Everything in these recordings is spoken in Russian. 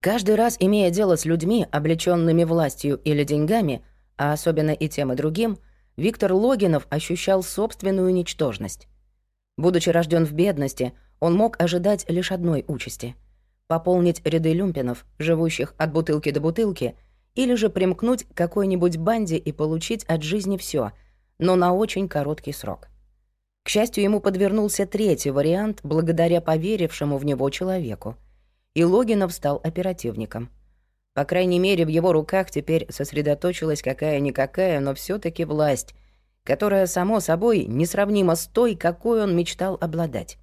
Каждый раз, имея дело с людьми, облеченными властью или деньгами, а особенно и тем и другим, Виктор Логинов ощущал собственную ничтожность. Будучи рожден в бедности, он мог ожидать лишь одной участи — пополнить ряды люмпинов, живущих от бутылки до бутылки, или же примкнуть к какой-нибудь банде и получить от жизни все, но на очень короткий срок. К счастью, ему подвернулся третий вариант благодаря поверившему в него человеку — и Логинов стал оперативником. По крайней мере, в его руках теперь сосредоточилась какая-никакая, но все таки власть, которая, само собой, несравнима с той, какой он мечтал обладать.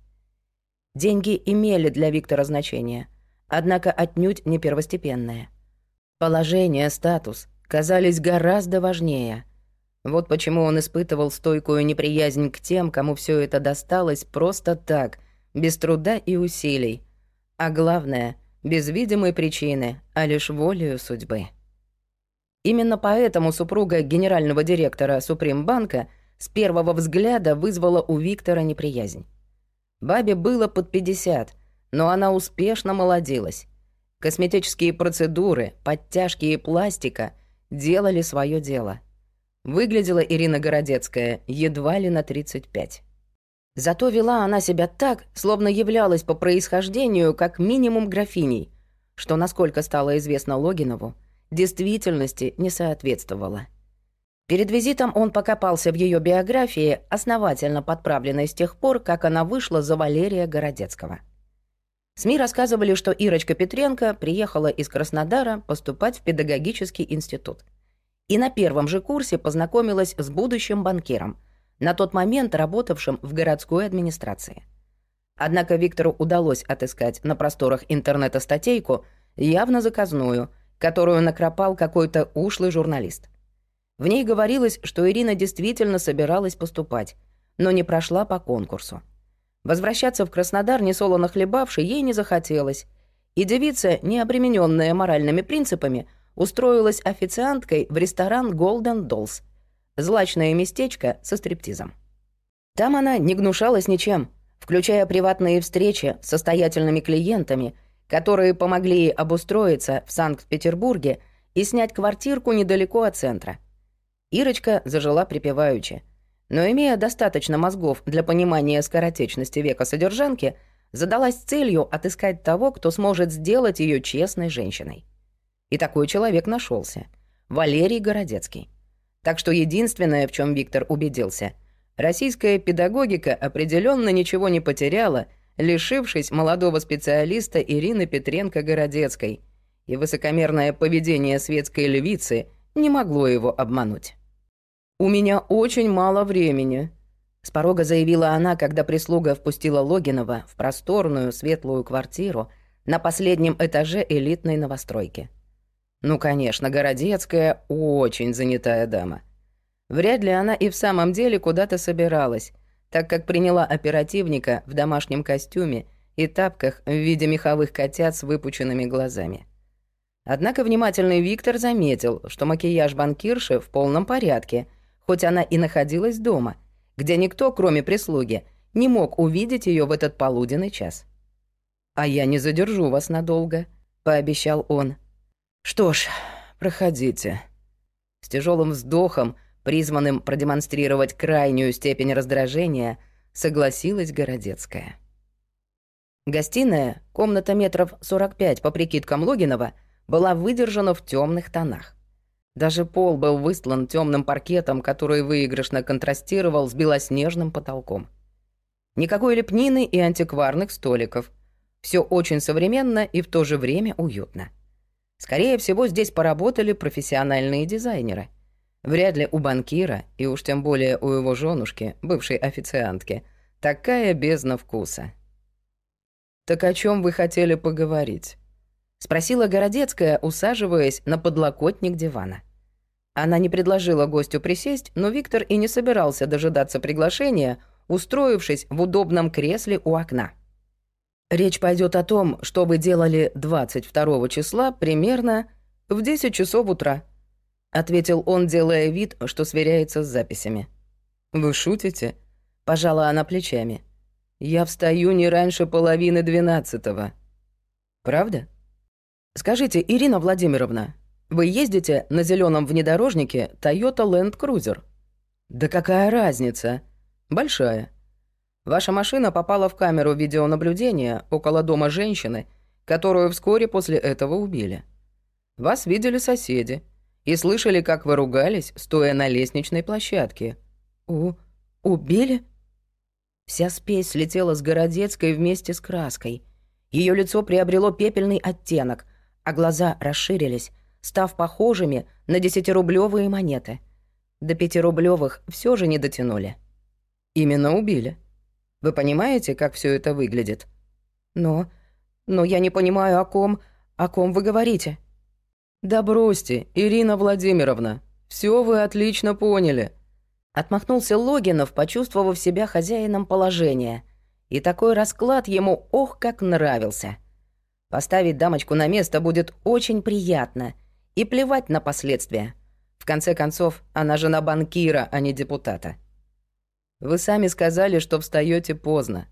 Деньги имели для Виктора значение, однако отнюдь не первостепенное. Положение, статус казались гораздо важнее. Вот почему он испытывал стойкую неприязнь к тем, кому все это досталось просто так, без труда и усилий, а главное, без видимой причины, а лишь волею судьбы. Именно поэтому супруга генерального директора Супримбанка с первого взгляда вызвала у Виктора неприязнь. Бабе было под 50, но она успешно молодилась. Косметические процедуры, подтяжки и пластика делали свое дело. Выглядела Ирина Городецкая едва ли на 35. Зато вела она себя так, словно являлась по происхождению как минимум графиней, что, насколько стало известно Логинову, действительности не соответствовало. Перед визитом он покопался в ее биографии, основательно подправленной с тех пор, как она вышла за Валерия Городецкого. СМИ рассказывали, что Ирочка Петренко приехала из Краснодара поступать в педагогический институт. И на первом же курсе познакомилась с будущим банкиром – на тот момент работавшим в городской администрации. Однако Виктору удалось отыскать на просторах интернета статейку, явно заказную, которую накропал какой-то ушлый журналист. В ней говорилось, что Ирина действительно собиралась поступать, но не прошла по конкурсу. Возвращаться в Краснодар, несолоно хлебавшей, ей не захотелось, и девица, не обремененная моральными принципами, устроилась официанткой в ресторан Golden Dolls – Злачное местечко со стриптизом. Там она не гнушалась ничем, включая приватные встречи с состоятельными клиентами, которые помогли ей обустроиться в Санкт-Петербурге и снять квартирку недалеко от центра. Ирочка зажила припеваючи, но имея достаточно мозгов для понимания скоротечности века содержанки, задалась целью отыскать того, кто сможет сделать ее честной женщиной. И такой человек нашелся — Валерий Городецкий. Так что единственное, в чем Виктор убедился, российская педагогика определенно ничего не потеряла, лишившись молодого специалиста Ирины Петренко-Городецкой, и высокомерное поведение светской львицы не могло его обмануть. «У меня очень мало времени», — с порога заявила она, когда прислуга впустила Логинова в просторную светлую квартиру на последнем этаже элитной новостройки. Ну, конечно, Городецкая очень занятая дама. Вряд ли она и в самом деле куда-то собиралась, так как приняла оперативника в домашнем костюме и тапках в виде меховых котят с выпученными глазами. Однако внимательный Виктор заметил, что макияж банкирши в полном порядке, хоть она и находилась дома, где никто, кроме прислуги, не мог увидеть ее в этот полуденный час. «А я не задержу вас надолго», — пообещал он. «Что ж, проходите». С тяжелым вздохом, призванным продемонстрировать крайнюю степень раздражения, согласилась Городецкая. Гостиная, комната метров 45 по прикидкам Логинова, была выдержана в темных тонах. Даже пол был выстлан темным паркетом, который выигрышно контрастировал с белоснежным потолком. Никакой лепнины и антикварных столиков. Все очень современно и в то же время уютно. Скорее всего, здесь поработали профессиональные дизайнеры. Вряд ли у банкира, и уж тем более у его женушки, бывшей официантки, такая бездна вкуса. «Так о чем вы хотели поговорить?» — спросила Городецкая, усаживаясь на подлокотник дивана. Она не предложила гостю присесть, но Виктор и не собирался дожидаться приглашения, устроившись в удобном кресле у окна. Речь пойдет о том, что вы делали 22 числа примерно в 10 часов утра», — ответил он, делая вид, что сверяется с записями. «Вы шутите?» — пожала она плечами. «Я встаю не раньше половины двенадцатого». «Правда?» Скажите, Ирина Владимировна, вы ездите на зеленом внедорожнике Toyota Land Cruiser? Да какая разница? Большая. Ваша машина попала в камеру видеонаблюдения около дома женщины, которую вскоре после этого убили. Вас видели соседи и слышали, как вы ругались, стоя на лестничной площадке. У... убили? Вся спесь слетела с Городецкой вместе с краской. Ее лицо приобрело пепельный оттенок, а глаза расширились, став похожими на десятирублевые монеты. До пятирублевых все же не дотянули. Именно убили. Вы понимаете, как все это выглядит? Но... но я не понимаю, о ком... о ком вы говорите. Да бросьте, Ирина Владимировна. Все вы отлично поняли. Отмахнулся Логинов, почувствовав себя хозяином положения. И такой расклад ему ох как нравился. Поставить дамочку на место будет очень приятно. И плевать на последствия. В конце концов, она жена банкира, а не депутата. Вы сами сказали, что встаете поздно.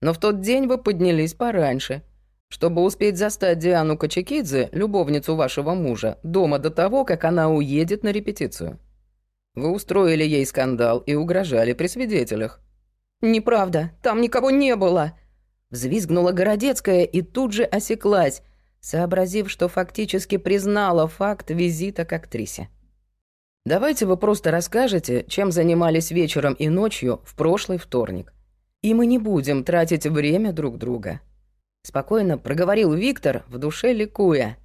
Но в тот день вы поднялись пораньше, чтобы успеть застать Диану Качекидзе, любовницу вашего мужа, дома до того, как она уедет на репетицию. Вы устроили ей скандал и угрожали при свидетелях». «Неправда, там никого не было!» Взвизгнула Городецкая и тут же осеклась, сообразив, что фактически признала факт визита к актрисе. «Давайте вы просто расскажете, чем занимались вечером и ночью в прошлый вторник. И мы не будем тратить время друг друга». Спокойно проговорил Виктор, в душе ликуя.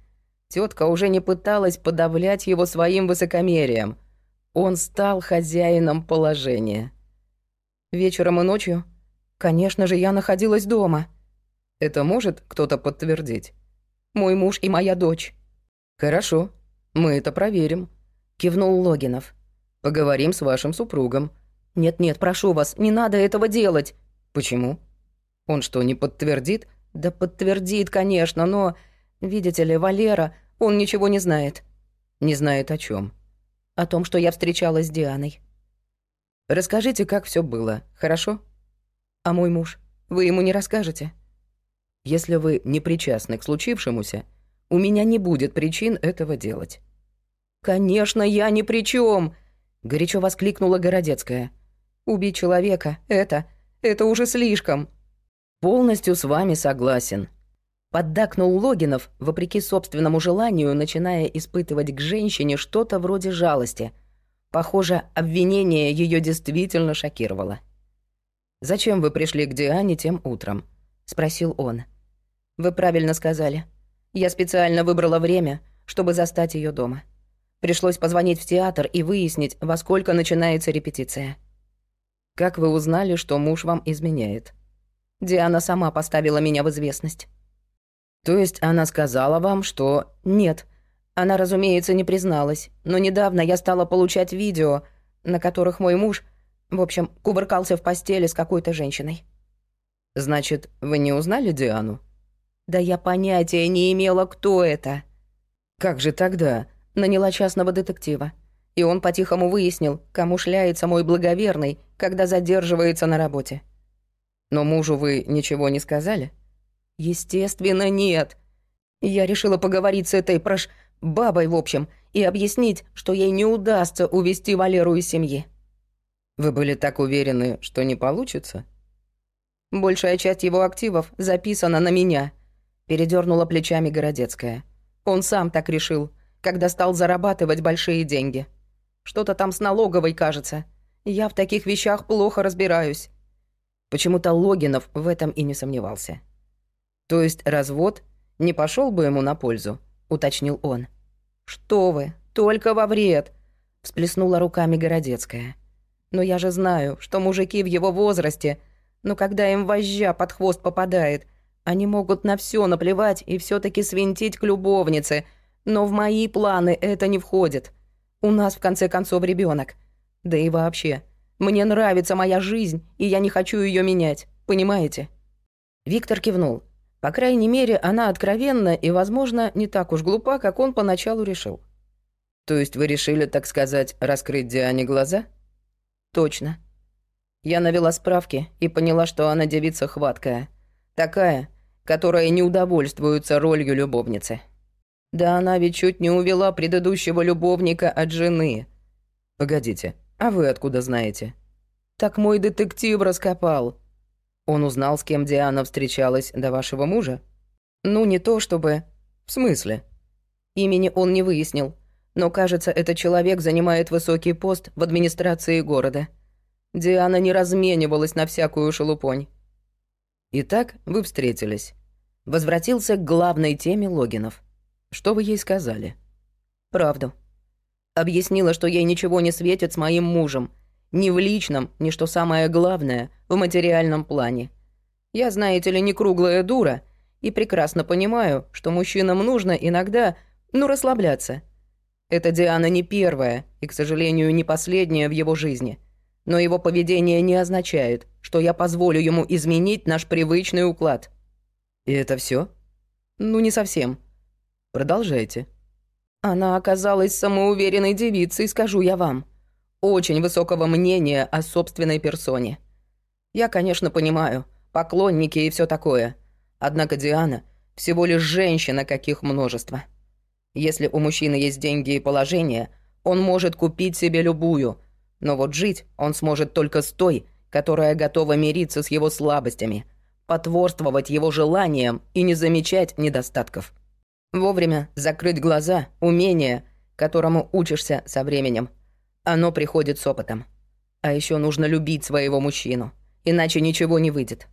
Тетка уже не пыталась подавлять его своим высокомерием – он стал хозяином положения. Вечером и ночью, конечно же, я находилась дома. Это может кто-то подтвердить? Мой муж и моя дочь. Хорошо, мы это проверим, кивнул Логинов. Поговорим с вашим супругом. Нет-нет, прошу вас, не надо этого делать. Почему? Он что, не подтвердит? Да подтвердит, конечно, но видите ли, Валера, он ничего не знает. Не знает о чем о том, что я встречалась с Дианой. Расскажите, как все было, хорошо? А мой муж? Вы ему не расскажете? Если вы не причастны к случившемуся, у меня не будет причин этого делать. Конечно, я ни при чем, горячо воскликнула Городецкая. Убить человека это это уже слишком. Полностью с вами согласен, Поддакнул Логинов, вопреки собственному желанию, начиная испытывать к женщине что-то вроде жалости. Похоже, обвинение ее действительно шокировало. «Зачем вы пришли к Диане тем утром?» — спросил он. «Вы правильно сказали. Я специально выбрала время, чтобы застать ее дома. Пришлось позвонить в театр и выяснить, во сколько начинается репетиция». «Как вы узнали, что муж вам изменяет?» Диана сама поставила меня в известность. То есть она сказала вам, что... Нет. Она, разумеется, не призналась. Но недавно я стала получать видео, на которых мой муж, в общем, кувыркался в постели с какой-то женщиной. Значит, вы не узнали Диану? Да я понятия не имела, кто это. Как же тогда? Наняла частного детектива. И он по-тихому выяснил, кому шляется мой благоверный, когда задерживается на работе. Но мужу вы ничего не сказали? Естественно, нет. Я решила поговорить с этой прош... бабой, в общем, и объяснить, что ей не удастся увести Валеру из семьи. Вы были так уверены, что не получится? Большая часть его активов записана на меня, передернула плечами Городецкая. Он сам так решил, когда стал зарабатывать большие деньги. Что-то там с налоговой, кажется. Я в таких вещах плохо разбираюсь. Почему-то Логинов в этом и не сомневался. То есть развод не пошел бы ему на пользу, уточнил он. Что вы, только во вред, всплеснула руками Городецкая. Но я же знаю, что мужики в его возрасте, но когда им вожжа под хвост попадает, они могут на все наплевать и все таки свинтить к любовнице, но в мои планы это не входит. У нас, в конце концов, ребенок. Да и вообще, мне нравится моя жизнь, и я не хочу ее менять, понимаете?» Виктор кивнул. По крайней мере, она откровенна и, возможно, не так уж глупа, как он поначалу решил. То есть вы решили, так сказать, раскрыть Диане глаза? Точно. Я навела справки и поняла, что она девица хваткая. Такая, которая не удовольствуется ролью любовницы. Да она ведь чуть не увела предыдущего любовника от жены. Погодите, а вы откуда знаете? Так мой детектив раскопал. Он узнал, с кем Диана встречалась до вашего мужа? Ну, не то чтобы... В смысле? Имени он не выяснил, но, кажется, этот человек занимает высокий пост в администрации города. Диана не разменивалась на всякую шелупонь. Итак, вы встретились. Возвратился к главной теме Логинов. Что вы ей сказали? Правду. Объяснила, что ей ничего не светит с моим мужем. Ни в личном, ни, что самое главное, в материальном плане. Я, знаете ли, не круглая дура, и прекрасно понимаю, что мужчинам нужно иногда, ну, расслабляться. Это Диана не первая и, к сожалению, не последняя в его жизни. Но его поведение не означает, что я позволю ему изменить наш привычный уклад. И это все? Ну, не совсем. Продолжайте. Она оказалась самоуверенной девицей, скажу я вам. Очень высокого мнения о собственной персоне. Я, конечно, понимаю, поклонники и все такое. Однако Диана всего лишь женщина, каких множество. Если у мужчины есть деньги и положение, он может купить себе любую, но вот жить он сможет только с той, которая готова мириться с его слабостями, потворствовать его желаниям и не замечать недостатков. Вовремя закрыть глаза – умение, которому учишься со временем. Оно приходит с опытом. А еще нужно любить своего мужчину, иначе ничего не выйдет.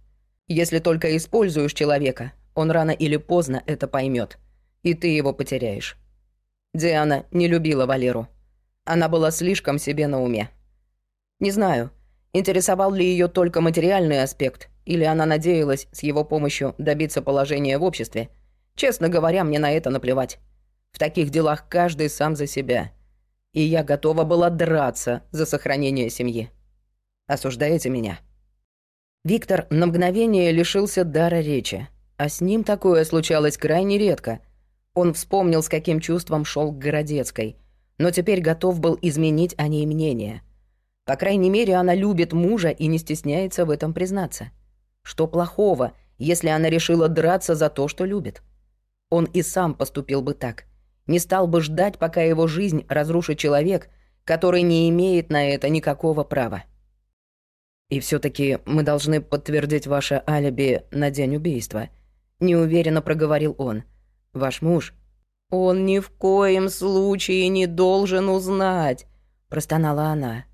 Если только используешь человека, он рано или поздно это поймет, и ты его потеряешь. Диана не любила Валеру. Она была слишком себе на уме. Не знаю, интересовал ли ее только материальный аспект, или она надеялась с его помощью добиться положения в обществе – Честно говоря, мне на это наплевать. В таких делах каждый сам за себя. И я готова была драться за сохранение семьи. Осуждаете меня?» Виктор на мгновение лишился дара речи, а с ним такое случалось крайне редко. Он вспомнил, с каким чувством шел к Городецкой, но теперь готов был изменить о ней мнение. По крайней мере, она любит мужа и не стесняется в этом признаться. Что плохого, если она решила драться за то, что любит? Он и сам поступил бы так. Не стал бы ждать, пока его жизнь разрушит человек, который не имеет на это никакого права. И все таки мы должны подтвердить ваше алиби на день убийства, неуверенно проговорил он. Ваш муж он ни в коем случае не должен узнать, простонала она.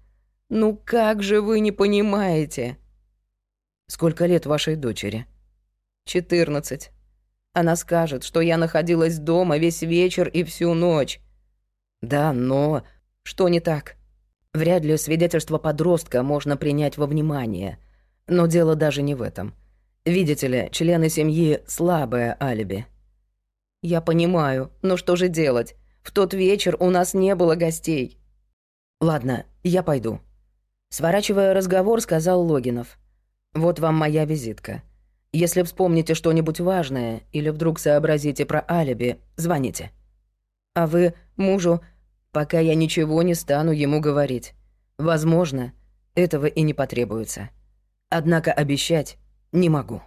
Ну как же вы не понимаете? Сколько лет вашей дочери? Четырнадцать. Она скажет, что я находилась дома весь вечер и всю ночь. Да, но... Что не так? Вряд ли свидетельство подростка можно принять во внимание. Но дело даже не в этом. Видите ли, члены семьи — слабое алиби. Я понимаю, но что же делать? В тот вечер у нас не было гостей. Ладно, я пойду. Сворачивая разговор, сказал Логинов. Вот вам моя визитка. Если вспомните что-нибудь важное или вдруг сообразите про алиби, звоните. А вы мужу, пока я ничего не стану ему говорить. Возможно, этого и не потребуется. Однако обещать не могу.